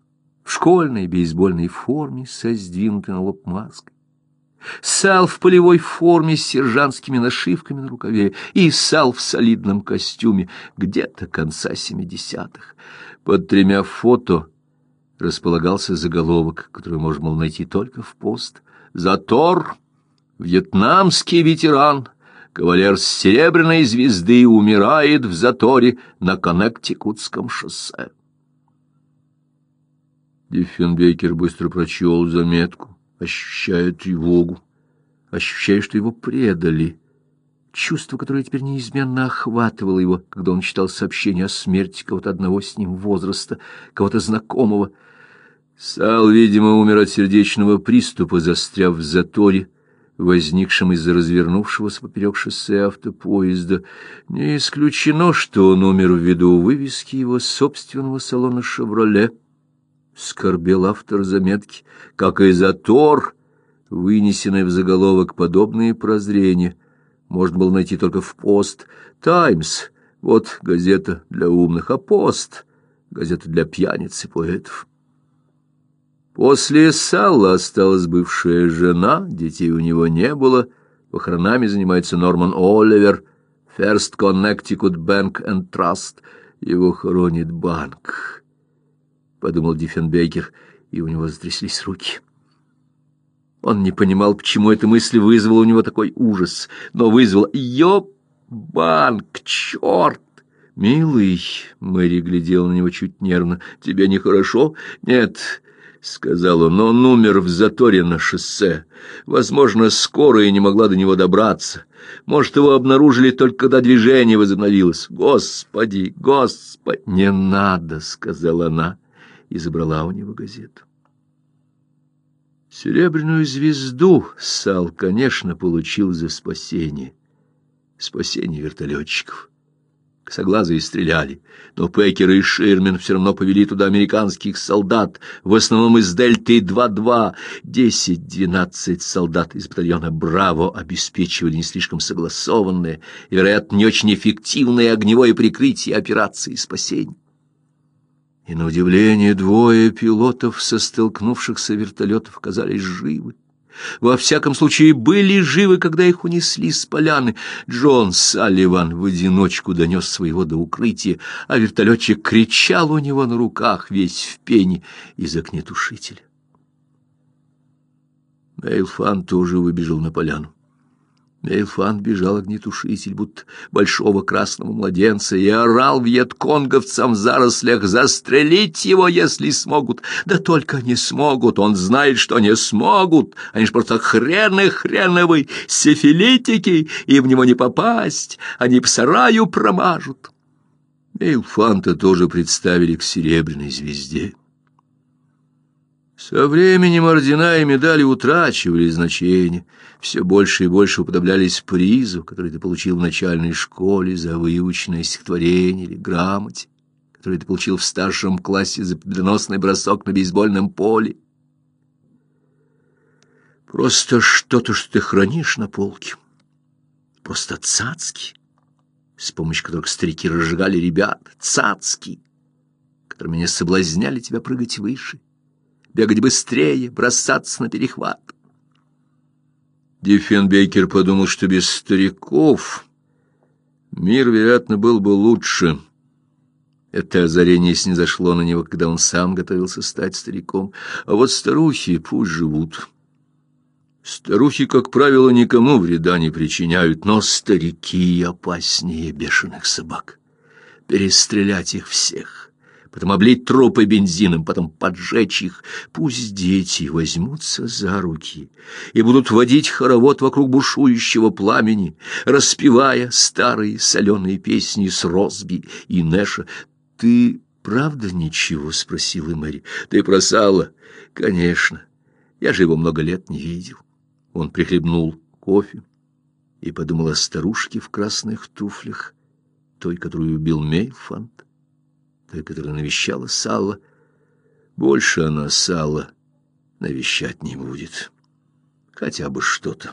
в школьной бейсбольной форме со сдвинутой на лоб маской. Сал в полевой форме с сержантскими нашивками на рукаве и Сал в солидном костюме где-то конца семидесятых. Под тремя фото располагался заголовок, который можно было найти только в пост. «Затор! Вьетнамский ветеран!» Кавалер с серебряной звезды умирает в заторе на Коннектикутском шоссе. Диффенбекер быстро прочел заметку, ощущая тревогу, ощущая, что его предали. Чувство, которое теперь неизменно охватывало его, когда он читал сообщение о смерти кого-то одного с ним возраста, кого-то знакомого. Сал, видимо, умер от сердечного приступа, застряв в заторе, возникшем из-за развернувшегося поперек шоссе автопоезда. Не исключено, что он умер ввиду вывески его собственного салона «Шевроле». Скорбел автор заметки, как и затор, вынесенный в заголовок подобные прозрения, можно было найти только в «Пост». «Таймс» — вот газета для умных, а «Пост» — газета для пьяниц и поэтов. После Салла осталась бывшая жена, детей у него не было, похоронами занимается Норман Оливер, First Connecticut Bank and Trust, его хоронит банк, — подумал Диффенбекер, и у него затряслись руки. Он не понимал, почему эта мысль вызвала у него такой ужас, но вызвала «Ёп, банк, черт!» «Милый», — Мэри глядела на него чуть нервно, — «тебе нехорошо?» «Нет, — сказал он, — но он умер в заторе на шоссе. Возможно, скорая не могла до него добраться. Может, его обнаружили только когда движение возобновилось. Господи, Господи! Не надо, — сказала она и забрала у него газету. Серебряную звезду Сал, конечно, получил за спасение. Спасение вертолетчиков. Косоглазые стреляли, но Пекер и Ширмен все равно повели туда американских солдат, в основном из Дельты 2-2. Десять-двенадцать солдат из батальона «Браво» обеспечивали не слишком согласованное и, вероятно, не очень эффективное огневое прикрытие операции спасения. И, на удивление, двое пилотов со столкнувшихся вертолетов оказались живы. Во всяком случае, были живы, когда их унесли с поляны. Джон Салливан в одиночку донес своего до укрытия, а вертолетчик кричал у него на руках, весь в пене, из огнетушителя. Эйлфан тоже выбежал на поляну. Эйлфан бежал огнетушитель, будто большого красного младенца, и орал вьетконговцам в зарослях застрелить его, если смогут. Да только не смогут, он знает, что не смогут. Они ж просто хрены хреновый, сифилитики, и в него не попасть, они псараю промажут. Эйлфанта тоже представили к серебряной звезде. Со временем ордена и медали утрачивали значение, все больше и больше уподоблялись призу, который ты получил в начальной школе за выученное стихотворение или грамоте, который ты получил в старшем классе за победоносный бросок на бейсбольном поле. Просто что-то, что ты хранишь на полке. Просто цацки, с помощью которых старики разжигали ребят, цацки, которыми не соблазняли тебя прыгать выше бегать быстрее, бросаться на перехват. Диффенбекер подумал, что без стариков мир, вероятно, был бы лучше. Это озарение снизошло на него, когда он сам готовился стать стариком. А вот старухи пусть живут. Старухи, как правило, никому вреда не причиняют, но старики опаснее бешеных собак. Перестрелять их всех потом облить трупы бензином, потом поджечь их. Пусть дети возьмутся за руки и будут водить хоровод вокруг бушующего пламени, распевая старые соленые песни с Росби и Нэша. «Ты правда ничего?» — спросила Мэри. «Ты просала?» «Конечно. Я же его много лет не видел». Он прихлебнул кофе и подумал о старушке в красных туфлях, той, которую убил Мейфанд той, которая навещала Салла. Больше она Салла навещать не будет. Хотя бы что-то.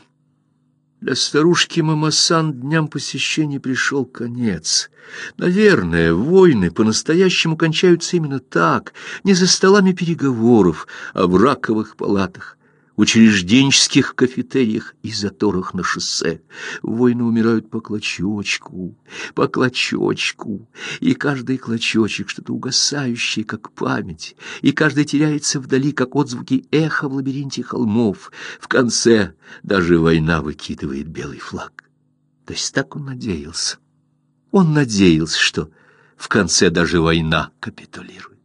Для старушки Мамасан дням посещения пришел конец. Наверное, войны по-настоящему кончаются именно так, не за столами переговоров, а в раковых палатах учрежденческих кафетериях и заторах на шоссе. Воины умирают по клочочку, по клочочку, и каждый клочочек что-то угасающее, как память, и каждый теряется вдали, как отзвуки эха в лабиринте холмов. В конце даже война выкидывает белый флаг. То есть так он надеялся. Он надеялся, что в конце даже война капитулирует.